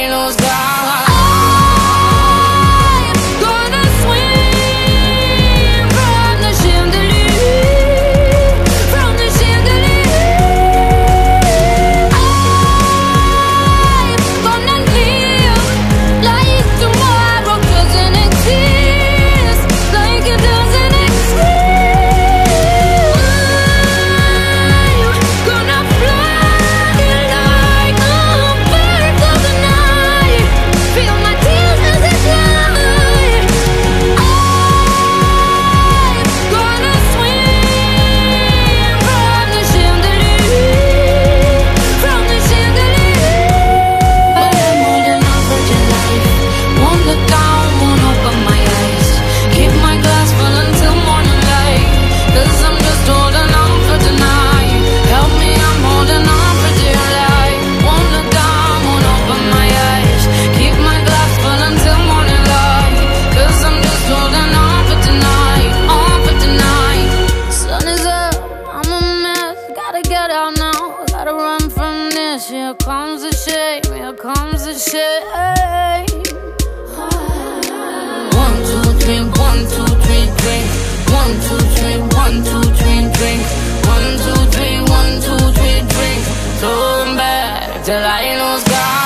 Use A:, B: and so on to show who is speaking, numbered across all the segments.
A: We don't sky Cause here comes the shame, here comes the shame One, two, three, one, two, three, drink One, two, three, one, two, three, drink One, two, three, one, two, three, drink back till I lose gone.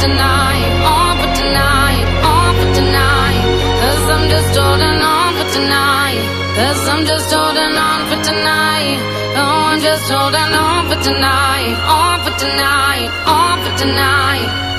A: tonight, on for tonight, on for tonight. I'm just holding on for I'm just holding on for tonight. Oh, I'm just holding on for tonight, on for tonight, on for tonight.